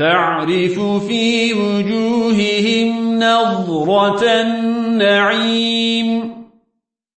تعرف في وجوههم نظرة النعيم.